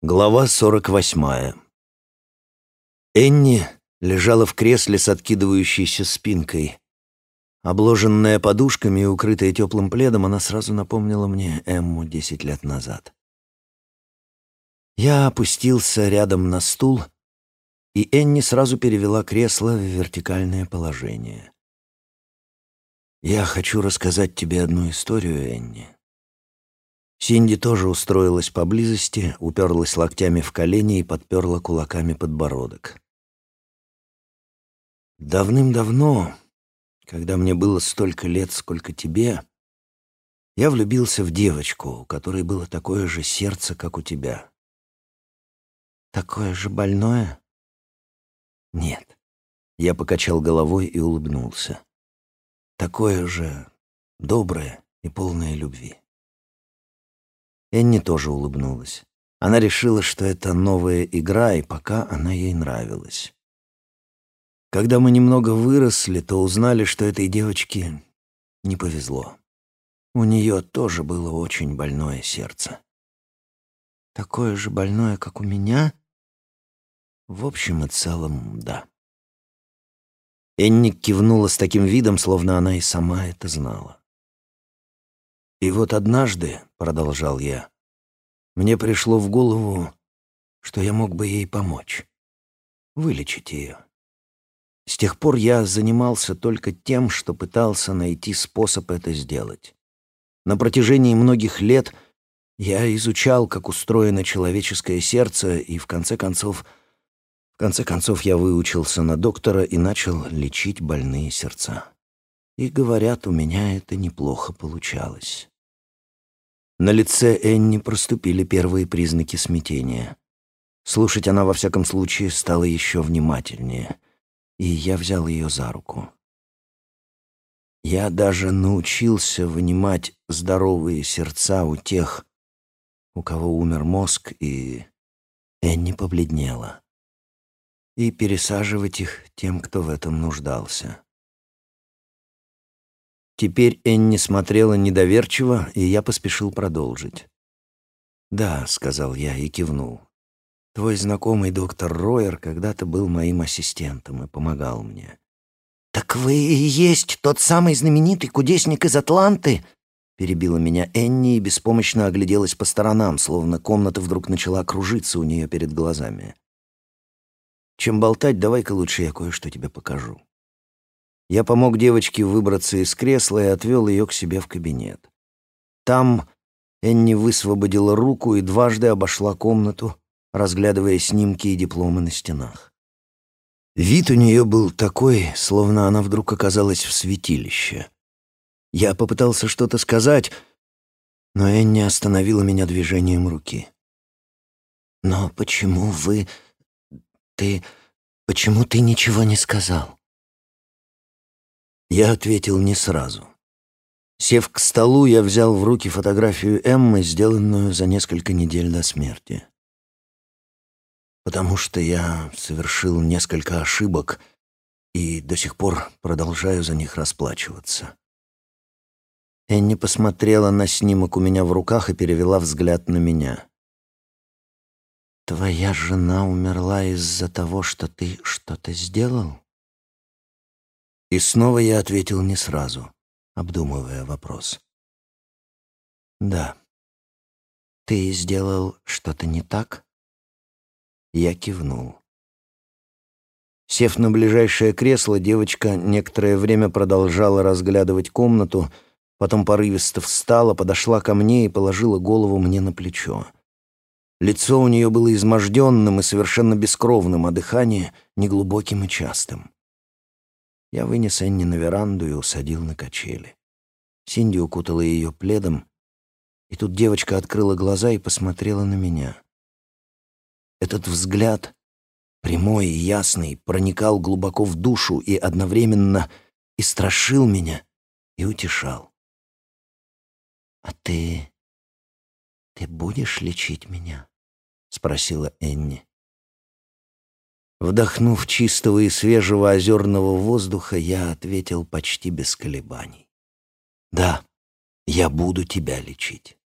Глава 48. Энни лежала в кресле с откидывающейся спинкой. Обложенная подушками и укрытая теплым пледом, она сразу напомнила мне Эмму десять лет назад. Я опустился рядом на стул, и Энни сразу перевела кресло в вертикальное положение. «Я хочу рассказать тебе одну историю, Энни», Синди тоже устроилась поблизости, уперлась локтями в колени и подперла кулаками подбородок. Давным-давно, когда мне было столько лет, сколько тебе, я влюбился в девочку, у которой было такое же сердце, как у тебя. Такое же больное? Нет. Я покачал головой и улыбнулся. Такое же доброе и полное любви. Энни тоже улыбнулась. Она решила, что это новая игра, и пока она ей нравилась. Когда мы немного выросли, то узнали, что этой девочке не повезло. У нее тоже было очень больное сердце. Такое же больное, как у меня? В общем и целом, да. Энни кивнула с таким видом, словно она и сама это знала. И вот однажды, — продолжал я, — мне пришло в голову, что я мог бы ей помочь, вылечить ее. С тех пор я занимался только тем, что пытался найти способ это сделать. На протяжении многих лет я изучал, как устроено человеческое сердце, и в конце концов, в конце концов я выучился на доктора и начал лечить больные сердца. И, говорят, у меня это неплохо получалось. На лице Энни проступили первые признаки смятения. Слушать она, во всяком случае, стала еще внимательнее, и я взял ее за руку. Я даже научился вынимать здоровые сердца у тех, у кого умер мозг, и Энни побледнела, и пересаживать их тем, кто в этом нуждался. Теперь Энни смотрела недоверчиво, и я поспешил продолжить. «Да», — сказал я и кивнул. «Твой знакомый доктор Ройер когда-то был моим ассистентом и помогал мне». «Так вы и есть тот самый знаменитый кудесник из Атланты?» Перебила меня Энни и беспомощно огляделась по сторонам, словно комната вдруг начала кружиться у нее перед глазами. «Чем болтать, давай-ка лучше я кое-что тебе покажу». Я помог девочке выбраться из кресла и отвел ее к себе в кабинет. Там Энни высвободила руку и дважды обошла комнату, разглядывая снимки и дипломы на стенах. Вид у нее был такой, словно она вдруг оказалась в святилище. Я попытался что-то сказать, но Энни остановила меня движением руки. «Но почему вы... ты... почему ты ничего не сказал?» Я ответил не сразу. Сев к столу, я взял в руки фотографию Эммы, сделанную за несколько недель до смерти. Потому что я совершил несколько ошибок и до сих пор продолжаю за них расплачиваться. Энни посмотрела на снимок у меня в руках и перевела взгляд на меня. «Твоя жена умерла из-за того, что ты что-то сделал?» И снова я ответил не сразу, обдумывая вопрос. «Да». «Ты сделал что-то не так?» Я кивнул. Сев на ближайшее кресло, девочка некоторое время продолжала разглядывать комнату, потом порывисто встала, подошла ко мне и положила голову мне на плечо. Лицо у нее было изможденным и совершенно бескровным, а дыхание — неглубоким и частым. Я вынес Энни на веранду и усадил на качели. Синди укутала ее пледом, и тут девочка открыла глаза и посмотрела на меня. Этот взгляд, прямой и ясный, проникал глубоко в душу и одновременно и страшил меня, и утешал. «А ты... ты будешь лечить меня?» — спросила Энни. Вдохнув чистого и свежего озерного воздуха, я ответил почти без колебаний. «Да, я буду тебя лечить».